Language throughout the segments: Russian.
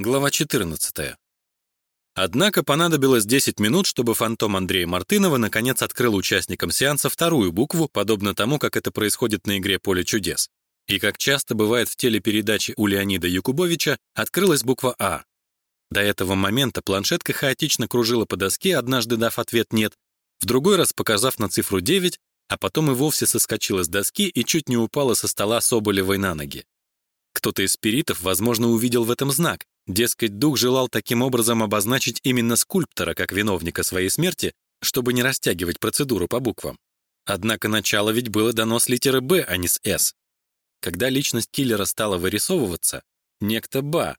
Глава 14. Однако понадобилось 10 минут, чтобы фантом Андрея Мартынова наконец открыл участникам сеанса вторую букву, подобно тому, как это происходит на игре «Поле чудес». И как часто бывает в телепередаче у Леонида Якубовича, открылась буква «А». До этого момента планшетка хаотично кружила по доске, однажды дав ответ «нет», в другой раз показав на цифру 9, а потом и вовсе соскочила с доски и чуть не упала со стола Соболевой на ноги. Кто-то из спиритов, возможно, увидел в этом знак, Дескать, дух желал таким образом обозначить именно скульптора как виновника своей смерти, чтобы не растягивать процедуру по буквам. Однако начало ведь было дано с литеры «Б», а не с «С». Когда личность киллера стала вырисовываться, некто Ба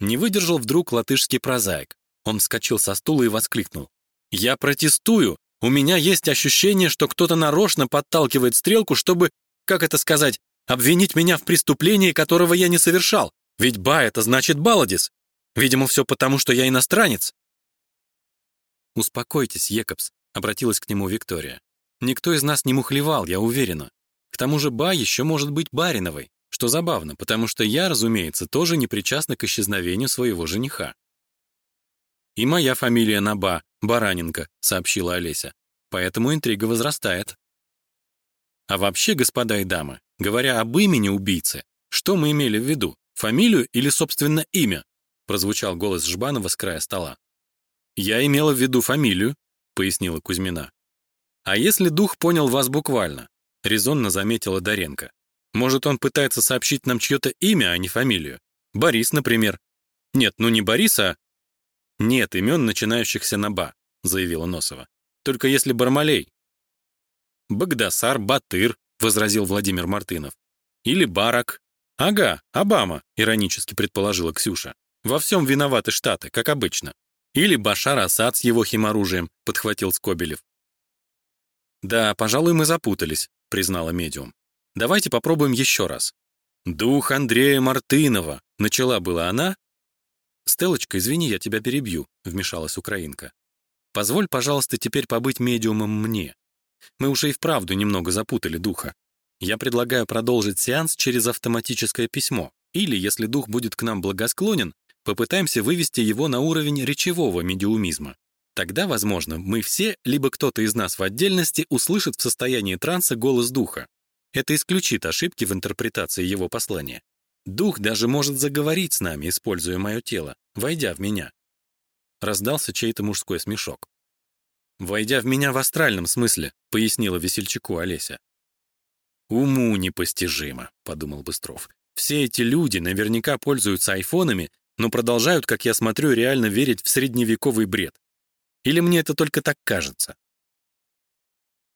не выдержал вдруг латышский прозаик. Он вскочил со стула и воскликнул. «Я протестую! У меня есть ощущение, что кто-то нарочно подталкивает стрелку, чтобы, как это сказать, обвинить меня в преступлении, которого я не совершал. Ведь ба — это значит Баладис. Видимо, все потому, что я иностранец. «Успокойтесь, Екобс», — обратилась к нему Виктория. «Никто из нас не мухлевал, я уверена. К тому же Ба еще может быть Бариновой, что забавно, потому что я, разумеется, тоже не причастна к исчезновению своего жениха». «И моя фамилия на Ба, Бараненко», — сообщила Олеся. «Поэтому интрига возрастает». А вообще, господа и дамы, говоря об имени убийцы, что мы имели в виду? Фамилию или, собственно, имя?» — прозвучал голос Жбанова с края стола. «Я имела в виду фамилию», — пояснила Кузьмина. «А если дух понял вас буквально?» — резонно заметила Доренко. «Может, он пытается сообщить нам чье-то имя, а не фамилию? Борис, например». «Нет, ну не Борис, а...» «Нет имен, начинающихся на «ба», — заявила Носова. «Только если Бармалей». «Багдасар, Батыр», — возразил Владимир Мартынов. «Или Барак, «Ага, Обама», — иронически предположила Ксюша. «Во всем виноваты Штаты, как обычно. Или Башар Асад с его химоружием», — подхватил Скобелев. «Да, пожалуй, мы запутались», — признала медиум. «Давайте попробуем еще раз». «Дух Андрея Мартынова», — начала была она. «Стелочка, извини, я тебя перебью», — вмешалась украинка. «Позволь, пожалуйста, теперь побыть медиумом мне. Мы уже и вправду немного запутали духа. Я предлагаю продолжить сеанс через автоматическое письмо, или, если дух будет к нам благосклонен, попытаемся вывести его на уровень речевого медиумизма. Тогда, возможно, мы все, либо кто-то из нас в отдельности услышит в состоянии транса голос духа. Это исключит ошибки в интерпретации его послания. Дух даже может заговорить с нами, используя мое тело, войдя в меня. Раздался чей-то мужской смешок. «Войдя в меня в астральном смысле», — пояснила весельчаку Олеся. «Уму непостижимо», — подумал Быстров. «Все эти люди наверняка пользуются айфонами, но продолжают, как я смотрю, реально верить в средневековый бред. Или мне это только так кажется?»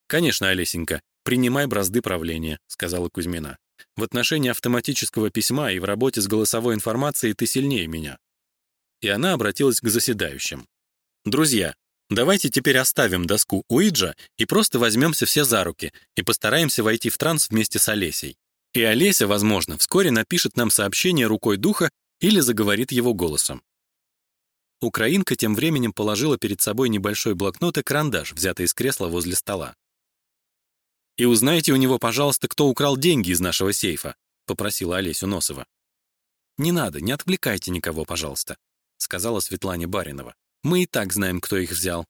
«Конечно, Олесенька, принимай бразды правления», — сказала Кузьмина. «В отношении автоматического письма и в работе с голосовой информацией ты сильнее меня». И она обратилась к заседающим. «Друзья, Давайте теперь оставим доску Уиджа и просто возьмемся все за руки и постараемся войти в транс вместе с Олесей. И Олеся, возможно, вскоре напишет нам сообщение рукой духа или заговорит его голосом. Украинка тем временем положила перед собой небольшой блокнот и карандаш, взятый из кресла возле стола. «И узнайте у него, пожалуйста, кто украл деньги из нашего сейфа», — попросила Олесю Носова. «Не надо, не отвлекайте никого, пожалуйста», — сказала Светлане Баринова. Мы и так знаем, кто их взял».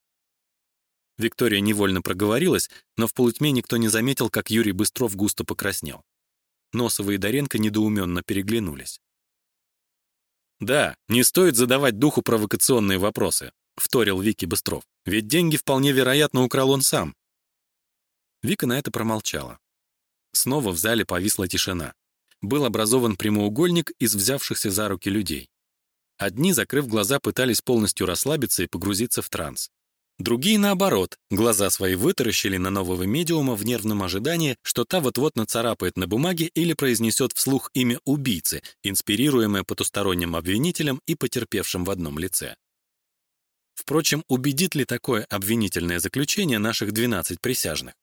Виктория невольно проговорилась, но в полутьме никто не заметил, как Юрий Быстров густо покраснел. Носова и Доренко недоуменно переглянулись. «Да, не стоит задавать духу провокационные вопросы», — вторил Вики Быстров. «Ведь деньги вполне вероятно украл он сам». Вика на это промолчала. Снова в зале повисла тишина. Был образован прямоугольник из взявшихся за руки людей. Одни, закрыв глаза, пытались полностью расслабиться и погрузиться в транс. Другие, наоборот, глаза свои вытаращили на нового медиума в нервном ожидании, что та вот-вот нацарапает на бумаге или произнесет вслух имя убийцы, инспирируемое потусторонним обвинителем и потерпевшим в одном лице. Впрочем, убедит ли такое обвинительное заключение наших 12 присяжных?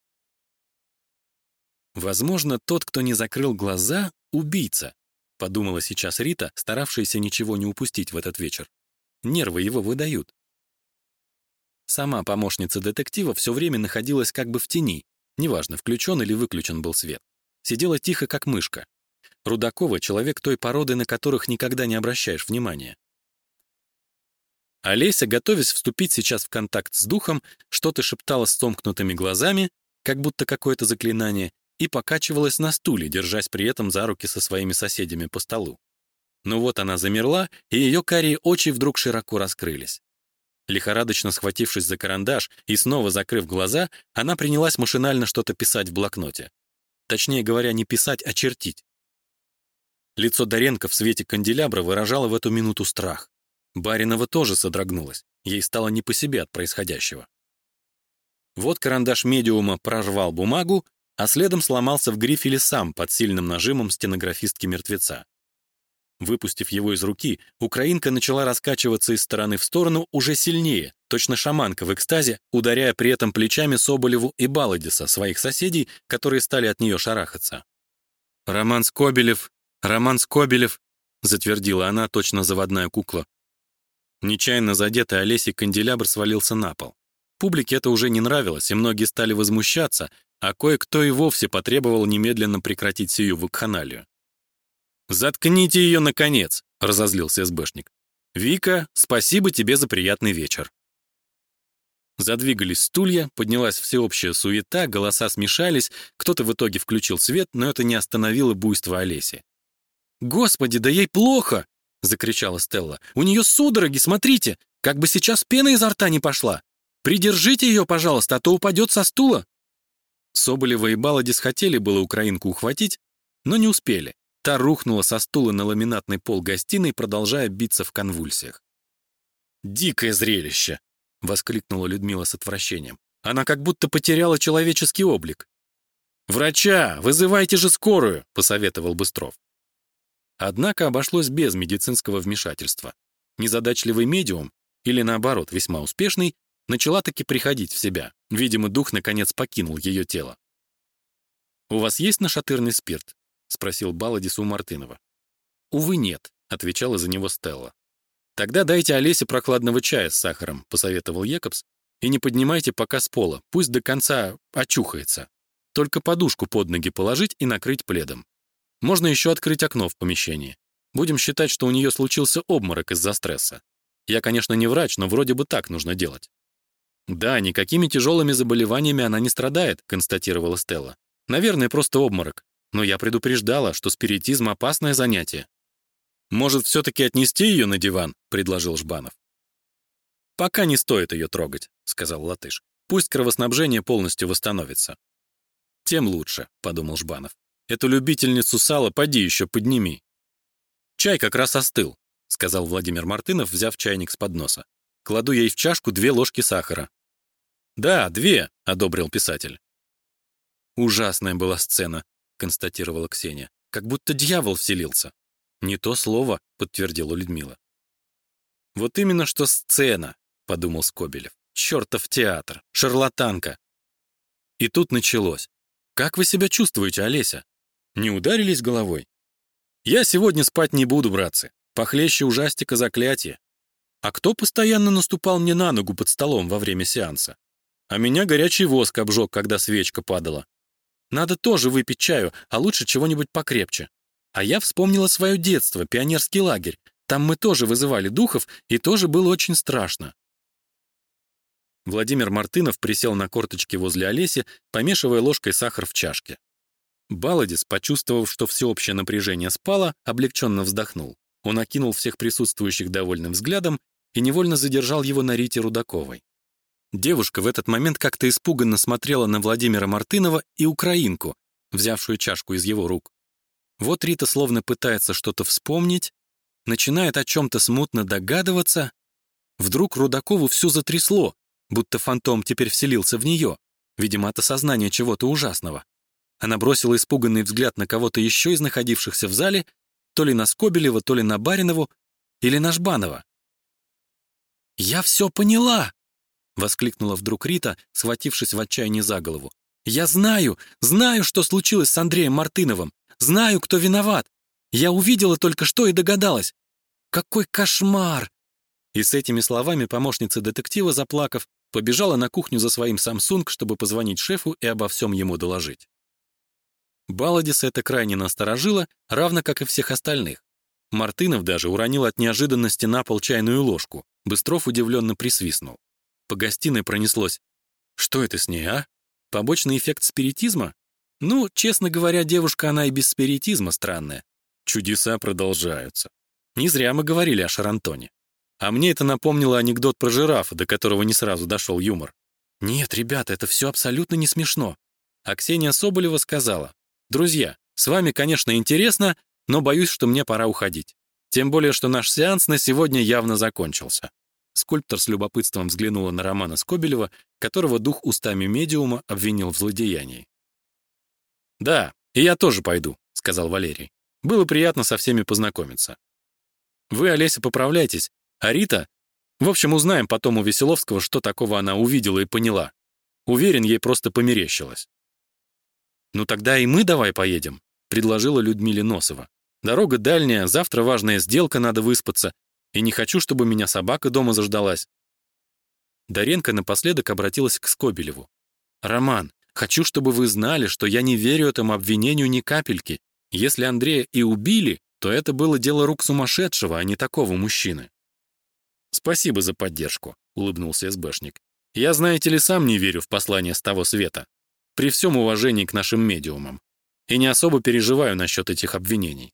Возможно, тот, кто не закрыл глаза, убийца, подумала сейчас Рита, старавшаяся ничего не упустить в этот вечер. Нервы его выдают. Сама помощница детектива все время находилась как бы в тени, неважно, включен или выключен был свет. Сидела тихо, как мышка. Рудакова — человек той породы, на которых никогда не обращаешь внимания. Олеся, готовясь вступить сейчас в контакт с духом, что-то шептала с сомкнутыми глазами, как будто какое-то заклинание, и покачивалась на стуле, держась при этом за руки со своими соседями по столу. Но вот она замерла, и ее карие очи вдруг широко раскрылись. Лихорадочно схватившись за карандаш и снова закрыв глаза, она принялась машинально что-то писать в блокноте. Точнее говоря, не писать, а чертить. Лицо Доренко в свете канделябра выражало в эту минуту страх. Баринова тоже содрогнулась. Ей стало не по себе от происходящего. Вот карандаш медиума прорвал бумагу, а следом сломался в грифеле сам под сильным нажимом стенографистки мертвеца. Выпустив его из руки, украинка начала раскачиваться из стороны в сторону уже сильнее, точно шаманка в экстазе, ударяя при этом плечами Соболеву и Баладиса, своих соседей, которые стали от нее шарахаться. «Роман Скобелев, Роман Скобелев», затвердила она, точно заводная кукла. Нечаянно задетый Олесей канделябр свалился на пол. Публике это уже не нравилось, и многие стали возмущаться, а кое-кто и вовсе потребовал немедленно прекратить сию вакханалию. «Заткните ее, наконец!» — разозлился СБшник. «Вика, спасибо тебе за приятный вечер». Задвигались стулья, поднялась всеобщая суета, голоса смешались, кто-то в итоге включил свет, но это не остановило буйство Олеси. «Господи, да ей плохо!» — закричала Стелла. «У нее судороги, смотрите! Как бы сейчас пена изо рта не пошла! Придержите ее, пожалуйста, а то упадет со стула!» Соболева и Баладис хотели было украинку ухватить, но не успели. Та рухнула со стула на ламинатный пол гостиной, продолжая биться в конвульсиях. «Дикое зрелище!» — воскликнула Людмила с отвращением. «Она как будто потеряла человеческий облик». «Врача! Вызывайте же скорую!» — посоветовал Быстров. Однако обошлось без медицинского вмешательства. Незадачливый медиум, или наоборот, весьма успешный, начала таки приходить в себя. Видимо, дух наконец покинул ее тело. «У вас есть нашатырный спирт?» спросил Баладис у Мартынова. Увы, нет, отвечала за него Стелла. Тогда дайте Олесе прохладного чая с сахаром, посоветовал Якобс, и не поднимайте пока с пола, пусть до конца очухается. Только подушку под ноги положить и накрыть пледом. Можно еще открыть окно в помещении. Будем считать, что у нее случился обморок из-за стресса. Я, конечно, не врач, но вроде бы так нужно делать. Да, никакими тяжелыми заболеваниями она не страдает, констатировала Стелла. Наверное, просто обморок. Но я предупреждала, что спиритизм — опасное занятие. «Может, все-таки отнести ее на диван?» — предложил Жбанов. «Пока не стоит ее трогать», — сказал Латыш. «Пусть кровоснабжение полностью восстановится». «Тем лучше», — подумал Жбанов. «Эту любительницу сала поди еще подними». «Чай как раз остыл», — сказал Владимир Мартынов, взяв чайник с подноса. «Кладу ей в чашку две ложки сахара». «Да, две», — одобрил писатель. Ужасная была сцена констатировала Ксения. Как будто дьявол вселился. Не то слово, подтвердила Людмила. Вот именно что сцена, подумал Скобелев. Чертов театр, шарлатанка. И тут началось. Как вы себя чувствуете, Олеся? Не ударились головой? Я сегодня спать не буду, братцы. Похлеще ужастика заклятия. А кто постоянно наступал мне на ногу под столом во время сеанса? А меня горячий воск обжег, когда свечка падала. Надо тоже выпить чаю, а лучше чего-нибудь покрепче. А я вспомнила свое детство, пионерский лагерь. Там мы тоже вызывали духов, и тоже было очень страшно. Владимир Мартынов присел на корточки возле Олеси, помешивая ложкой сахар в чашке. Баладис, почувствовав, что всеобщее напряжение спало, облегченно вздохнул. Он окинул всех присутствующих довольным взглядом и невольно задержал его на Рите Рудаковой. Девушка в этот момент как-то испуганно смотрела на Владимира Мартынова и украинку, взявшую чашку из его рук. Вот Рита словно пытается что-то вспомнить, начинает о чем-то смутно догадываться. Вдруг Рудакову все затрясло, будто фантом теперь вселился в нее, видимо, от осознания чего-то ужасного. Она бросила испуганный взгляд на кого-то еще из находившихся в зале, то ли на Скобелева, то ли на Баринову, или на Жбанова. «Я все поняла!» — воскликнула вдруг Рита, схватившись в отчаянии за голову. «Я знаю, знаю, что случилось с Андреем Мартыновым. Знаю, кто виноват. Я увидела только что и догадалась. Какой кошмар!» И с этими словами помощница детектива, заплакав, побежала на кухню за своим Samsung, чтобы позвонить шефу и обо всем ему доложить. Баладиса это крайне насторожило, равно как и всех остальных. Мартынов даже уронил от неожиданности на пол чайную ложку. Быстров удивленно присвистнул. По гостиной пронеслось. «Что это с ней, а? Побочный эффект спиритизма? Ну, честно говоря, девушка она и без спиритизма странная. Чудеса продолжаются. Не зря мы говорили о Шарантоне. А мне это напомнило анекдот про жирафа, до которого не сразу дошел юмор. Нет, ребята, это все абсолютно не смешно. А Ксения Соболева сказала, «Друзья, с вами, конечно, интересно, но боюсь, что мне пора уходить. Тем более, что наш сеанс на сегодня явно закончился». Скульптор с любопытством взглянула на Романа Скобелева, которого дух устами медиума обвинил в злодеянии. «Да, и я тоже пойду», — сказал Валерий. «Было приятно со всеми познакомиться. Вы, Олеся, поправляйтесь, а Рита... В общем, узнаем потом у Веселовского, что такого она увидела и поняла. Уверен, ей просто померещилось». «Ну тогда и мы давай поедем», — предложила Людмиле Носова. «Дорога дальняя, завтра важная сделка, надо выспаться, и не хочу, чтобы меня собака дома заждалась». Даренко напоследок обратилась к Скобелеву. «Роман, хочу, чтобы вы знали, что я не верю этому обвинению ни капельки. Если Андрея и убили, то это было дело рук сумасшедшего, а не такого мужчины». «Спасибо за поддержку», — улыбнулся СБшник. «Я, знаете ли, сам не верю в послание с того света при всем уважении к нашим медиумам, и не особо переживаю насчет этих обвинений.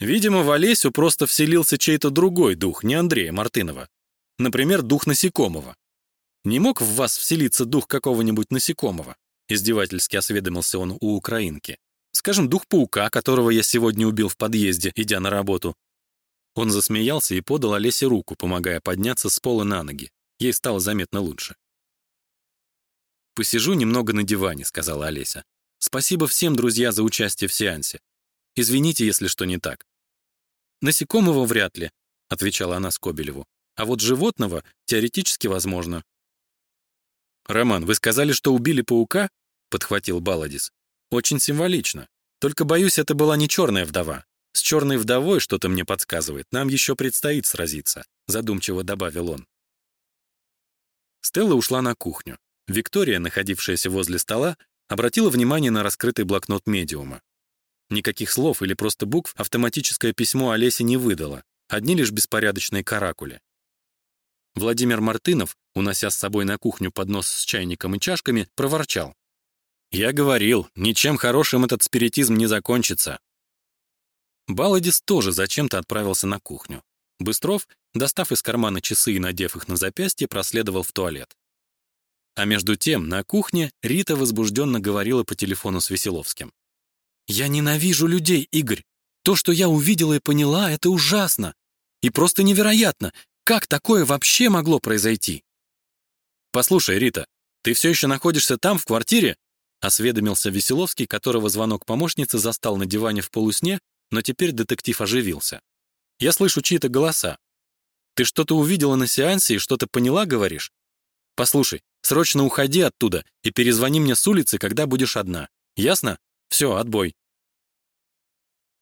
Видимо, в Олесю просто вселился чей-то другой дух, не Андрея Мартынова. Например, дух насекомого. Не мог в вас вселиться дух какого-нибудь насекомого? Издевательски осведомился он у украинки. Скажем, дух паука, которого я сегодня убил в подъезде, идя на работу. Он засмеялся и подал Олесе руку, помогая подняться с пола на ноги. Ей стало заметно лучше. «Посижу немного на диване», — сказала Олеся. «Спасибо всем, друзья, за участие в сеансе. Извините, если что не так». «Насекомого вряд ли», — отвечала она Скобелеву. «А вот животного теоретически возможно». «Роман, вы сказали, что убили паука?» — подхватил Баладис. «Очень символично. Только, боюсь, это была не черная вдова. С черной вдовой, что-то мне подсказывает, нам еще предстоит сразиться», — задумчиво добавил он. Стелла ушла на кухню. Виктория, находившаяся возле стола, обратила внимание на раскрытый блокнот медиума. Никаких слов или просто букв автоматическое письмо Олесе не выдало, одни лишь беспорядочные каракули. Владимир Мартынов, унося с собой на кухню поднос с чайником и чашками, проворчал. «Я говорил, ничем хорошим этот спиритизм не закончится». Баладис тоже зачем-то отправился на кухню. Быстров, достав из кармана часы и надев их на запястье, проследовал в туалет. А между тем на кухне Рита возбужденно говорила по телефону с Веселовским. «Я ненавижу людей, Игорь. То, что я увидела и поняла, это ужасно. И просто невероятно. Как такое вообще могло произойти?» «Послушай, Рита, ты все еще находишься там, в квартире?» Осведомился Веселовский, которого звонок помощницы застал на диване в полусне, но теперь детектив оживился. «Я слышу чьи-то голоса. Ты что-то увидела на сеансе и что-то поняла, говоришь? Послушай, Срочно уходи оттуда и перезвони мне с улицы, когда будешь одна. Ясно? Все, отбой».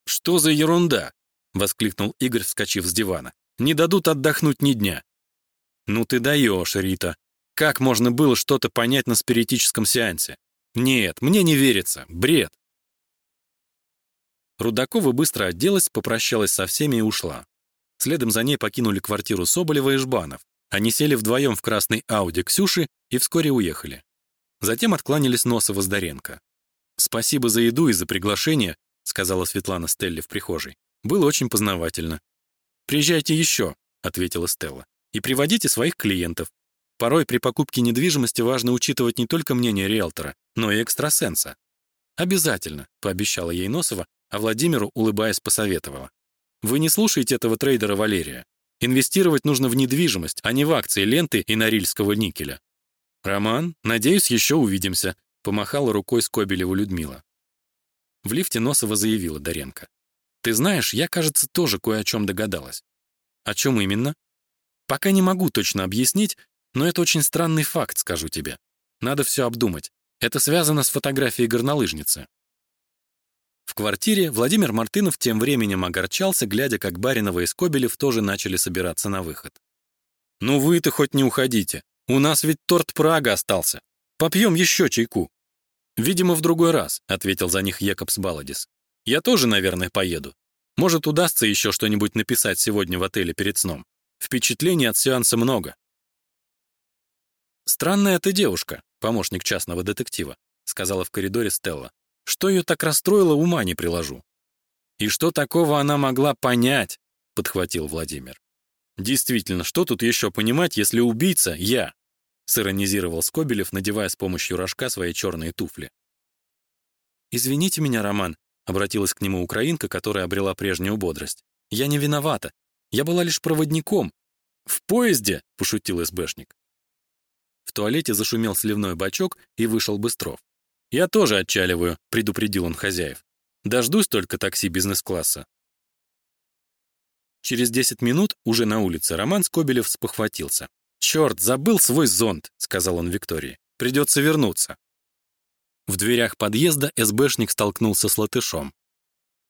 «Что за ерунда?» — воскликнул Игорь, вскочив с дивана. «Не дадут отдохнуть ни дня». «Ну ты даешь, Рита. Как можно было что-то понять на спиритическом сеансе? Нет, мне не верится. Бред». Рудакова быстро оделась, попрощалась со всеми и ушла. Следом за ней покинули квартиру Соболева и Жбанов. Они сели вдвоем в красный Ауди Ксюши и вскоре уехали. Затем откланялись Носова с Доренко. «Спасибо за еду и за приглашение», — сказала Светлана Стелле в прихожей. «Было очень познавательно». «Приезжайте еще», — ответила Стелла, «и приводите своих клиентов. Порой при покупке недвижимости важно учитывать не только мнение риэлтора, но и экстрасенса». «Обязательно», — пообещала ей Носова, а Владимиру, улыбаясь, посоветовала. «Вы не слушаете этого трейдера Валерия. Инвестировать нужно в недвижимость, а не в акции ленты и норильского никеля. «Роман, надеюсь, еще увидимся», — помахала рукой Скобелеву Людмила. В лифте Носова заявила Доренко. «Ты знаешь, я, кажется, тоже кое о чем догадалась». «О чем именно?» «Пока не могу точно объяснить, но это очень странный факт, скажу тебе. Надо все обдумать. Это связано с фотографией горнолыжницы». В квартире Владимир Мартынов тем временем огорчался, глядя, как Баринова и Скобелев тоже начали собираться на выход. «Ну вы-то хоть не уходите. У нас ведь торт Прага остался. Попьем еще чайку». «Видимо, в другой раз», — ответил за них Екобс Баладис. «Я тоже, наверное, поеду. Может, удастся еще что-нибудь написать сегодня в отеле перед сном. Впечатлений от сеанса много. «Странная ты девушка, помощник частного детектива», сказала в коридоре Стелла. «Что ее так расстроило, ума не приложу». «И что такого она могла понять?» подхватил Владимир. «Действительно, что тут еще понимать, если убийца — я?» Сиронизировал Скобелев, надевая с помощью рожка свои черные туфли. «Извините меня, Роман», — обратилась к нему украинка, которая обрела прежнюю бодрость. «Я не виновата. Я была лишь проводником». «В поезде?» — пошутил СБшник. В туалете зашумел сливной бачок, и вышел Быстров. «Я тоже отчаливаю», — предупредил он хозяев. «Дождусь только такси бизнес-класса». Через 10 минут, уже на улице, Роман Скобелев спохватился. «Черт, забыл свой зонт», — сказал он Виктории. «Придется вернуться». В дверях подъезда СБшник столкнулся с латышом.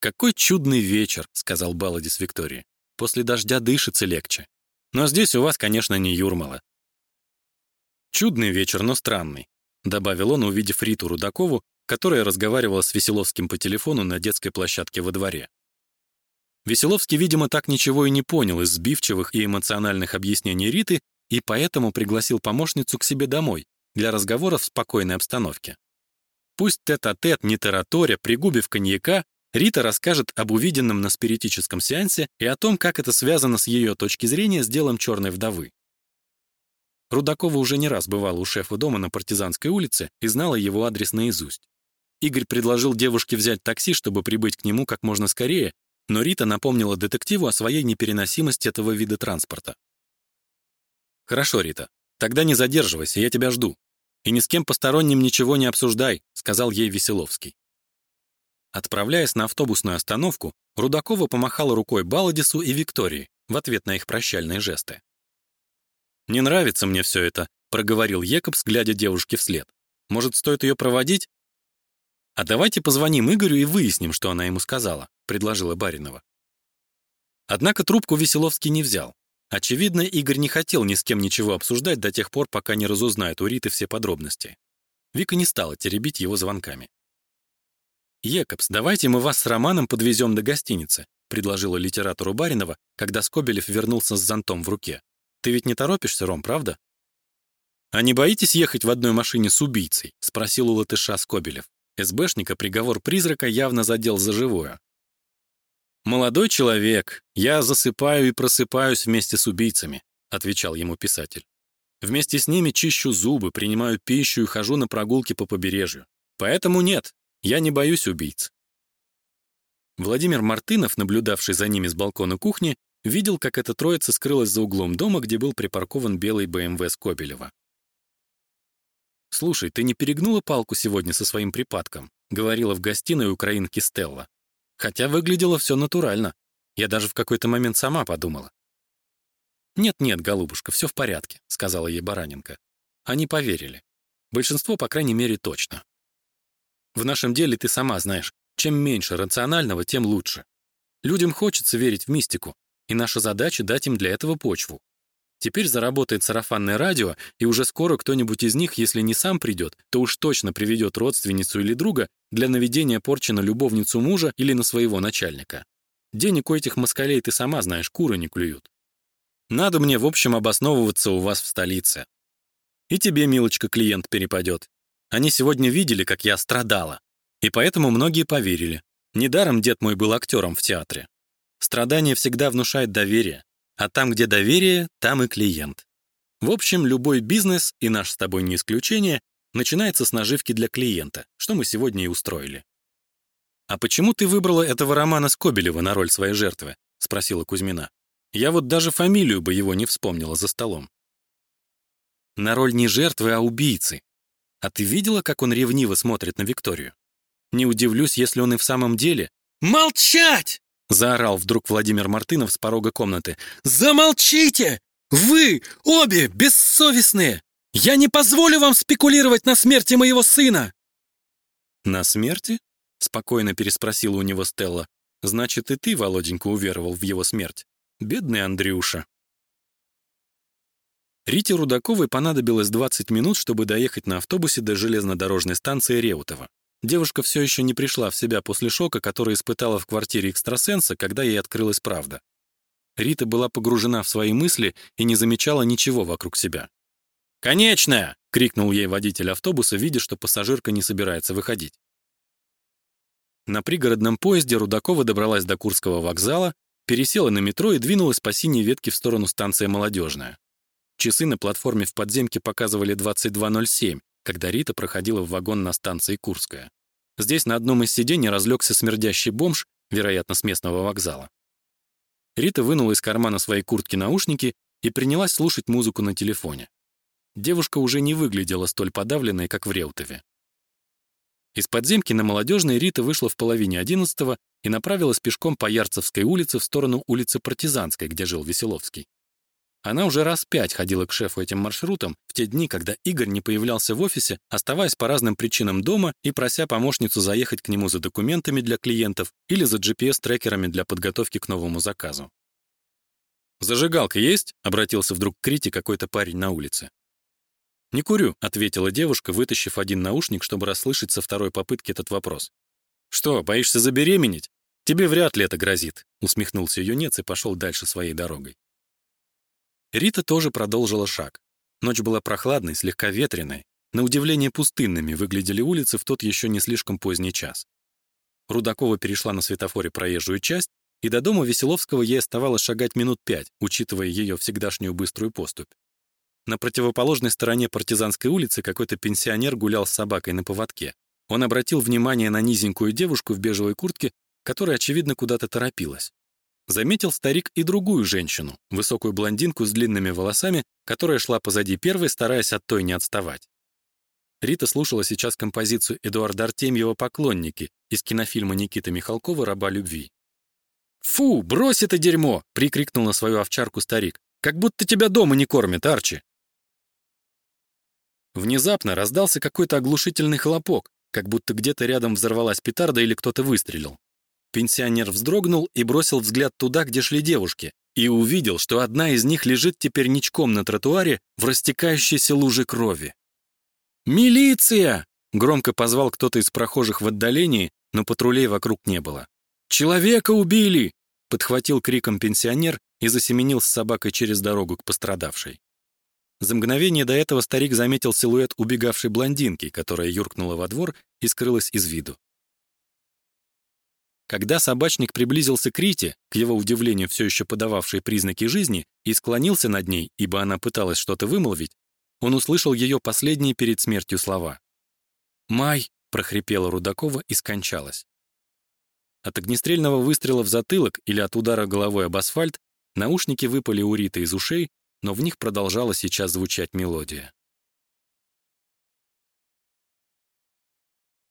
«Какой чудный вечер», — сказал Баладис Виктории. «После дождя дышится легче. Но здесь у вас, конечно, не Юрмала. «Чудный вечер, но странный», — добавил он, увидев Риту Рудакову, которая разговаривала с Веселовским по телефону на детской площадке во дворе. Веселовский, видимо, так ничего и не понял из сбивчивых и эмоциональных объяснений Риты и поэтому пригласил помощницу к себе домой для разговора в спокойной обстановке. Пусть тет-а-тет, не тараторя, пригубив коньяка, Рита расскажет об увиденном на спиритическом сеансе и о том, как это связано с ее точки зрения с делом черной вдовы. Рудакова уже не раз бывала у шефа дома на Партизанской улице и знала его адрес наизусть. Игорь предложил девушке взять такси, чтобы прибыть к нему как можно скорее, но Рита напомнила детективу о своей непереносимости этого вида транспорта. «Хорошо, Рита, тогда не задерживайся, я тебя жду. И ни с кем посторонним ничего не обсуждай», — сказал ей Веселовский. Отправляясь на автобусную остановку, Рудакова помахала рукой Баладису и Виктории в ответ на их прощальные жесты. «Не нравится мне все это», — проговорил Екобс, глядя девушке вслед. «Может, стоит ее проводить?» «А давайте позвоним Игорю и выясним, что она ему сказала», — предложила Баринова. Однако трубку Веселовский не взял. Очевидно, Игорь не хотел ни с кем ничего обсуждать до тех пор, пока не разузнает у Риты все подробности. Вика не стала теребить его звонками. «Екобс, давайте мы вас с Романом подвезем до гостиницы», предложила литератору Баринова, когда Скобелев вернулся с зонтом в руке. Ты ведь не торопишься, Ром, правда? А не боитесь ехать в одной машине с убийцей? спросил у латыша Скобелев. СБшника приговор призрака явно задел за живое. Молодой человек, я засыпаю и просыпаюсь вместе с убийцами, отвечал ему писатель. Вместе с ними чищу зубы, принимаю пищу и хожу на прогулки по побережью. Поэтому нет, я не боюсь убийц. Владимир Мартынов, наблюдавший за ними с балкона кухни, видел, как эта троица скрылась за углом дома, где был припаркован белый БМВ Скобелева. «Слушай, ты не перегнула палку сегодня со своим припадком?» — говорила в гостиной украинки Стелла. Хотя выглядело все натурально. Я даже в какой-то момент сама подумала. «Нет-нет, голубушка, все в порядке», — сказала ей Бараненко. Они поверили. Большинство, по крайней мере, точно. В нашем деле ты сама знаешь, чем меньше рационального, тем лучше. Людям хочется верить в мистику, и наша задача — дать им для этого почву. Теперь заработает сарафанное радио, и уже скоро кто-нибудь из них, если не сам придет, то уж точно приведет родственницу или друга для наведения порчи на любовницу мужа или на своего начальника. Денег у этих москалей ты сама знаешь, куры не клюют. Надо мне, в общем, обосновываться у вас в столице. И тебе, милочка, клиент перепадет. Они сегодня видели, как я страдала. И поэтому многие поверили. Недаром дед мой был актером в театре. Страдание всегда внушает доверие, а там, где доверие, там и клиент. В общем, любой бизнес, и наш с тобой не исключение, начинается с наживки для клиента, что мы сегодня и устроили. «А почему ты выбрала этого Романа Скобелева на роль своей жертвы?» — спросила Кузьмина. «Я вот даже фамилию бы его не вспомнила за столом». «На роль не жертвы, а убийцы. А ты видела, как он ревниво смотрит на Викторию? Не удивлюсь, если он и в самом деле...» «Молчать!» Заорал вдруг Владимир Мартынов с порога комнаты. «Замолчите! Вы обе бессовестные! Я не позволю вам спекулировать на смерти моего сына!» «На смерти?» — спокойно переспросила у него Стелла. «Значит, и ты, Володенька, уверовал в его смерть. Бедный Андрюша». Рите Рудаковой понадобилось 20 минут, чтобы доехать на автобусе до железнодорожной станции Реутова. Девушка все еще не пришла в себя после шока, который испытала в квартире экстрасенса, когда ей открылась правда. Рита была погружена в свои мысли и не замечала ничего вокруг себя. «Конечная!» — крикнул ей водитель автобуса, видя, что пассажирка не собирается выходить. На пригородном поезде Рудакова добралась до Курского вокзала, пересела на метро и двинулась по синей ветке в сторону станции Молодежная. Часы на платформе в подземке показывали 22.07, когда Рита проходила в вагон на станции Курская. Здесь на одном из сидений разлегся смердящий бомж, вероятно, с местного вокзала. Рита вынула из кармана своей куртки наушники и принялась слушать музыку на телефоне. Девушка уже не выглядела столь подавленной, как в Реутове. Из подземки на Молодежной Рита вышла в половине одиннадцатого и направилась пешком по Ярцевской улице в сторону улицы Партизанской, где жил Веселовский. Она уже раз пять ходила к шефу этим маршрутом в те дни, когда Игорь не появлялся в офисе, оставаясь по разным причинам дома и прося помощницу заехать к нему за документами для клиентов или за GPS-трекерами для подготовки к новому заказу. «Зажигалка есть?» — обратился вдруг к Рите какой-то парень на улице. «Не курю», — ответила девушка, вытащив один наушник, чтобы расслышать со второй попытки этот вопрос. «Что, боишься забеременеть? Тебе вряд ли это грозит», — усмехнулся юнец и пошел дальше своей дорогой. Рита тоже продолжила шаг. Ночь была прохладной, слегка ветреной. На удивление пустынными выглядели улицы в тот еще не слишком поздний час. Рудакова перешла на светофоре проезжую часть, и до дома Веселовского ей оставалось шагать минут пять, учитывая ее всегдашнюю быструю поступь. На противоположной стороне партизанской улицы какой-то пенсионер гулял с собакой на поводке. Он обратил внимание на низенькую девушку в бежевой куртке, которая, очевидно, куда-то торопилась. Заметил старик и другую женщину, высокую блондинку с длинными волосами, которая шла позади первой, стараясь от той не отставать. Рита слушала сейчас композицию Эдуарда Артемьева «Поклонники» из кинофильма Никиты Михалкова «Раба любви». «Фу, брось это дерьмо!» — прикрикнул на свою овчарку старик. «Как будто тебя дома не кормят, Арчи!» Внезапно раздался какой-то оглушительный хлопок, как будто где-то рядом взорвалась петарда или кто-то выстрелил. Пенсионер вздрогнул и бросил взгляд туда, где шли девушки, и увидел, что одна из них лежит теперь ничком на тротуаре в растекающейся луже крови. «Милиция!» — громко позвал кто-то из прохожих в отдалении, но патрулей вокруг не было. «Человека убили!» — подхватил криком пенсионер и засеменил с собакой через дорогу к пострадавшей. За мгновение до этого старик заметил силуэт убегавшей блондинки, которая юркнула во двор и скрылась из виду. Когда собачник приблизился к Рите, к его удивлению все еще подававшей признаки жизни, и склонился над ней, ибо она пыталась что-то вымолвить, он услышал ее последние перед смертью слова. «Май!» — прохрипела Рудакова и скончалась. От огнестрельного выстрела в затылок или от удара головой об асфальт наушники выпали у Риты из ушей, но в них продолжала сейчас звучать мелодия.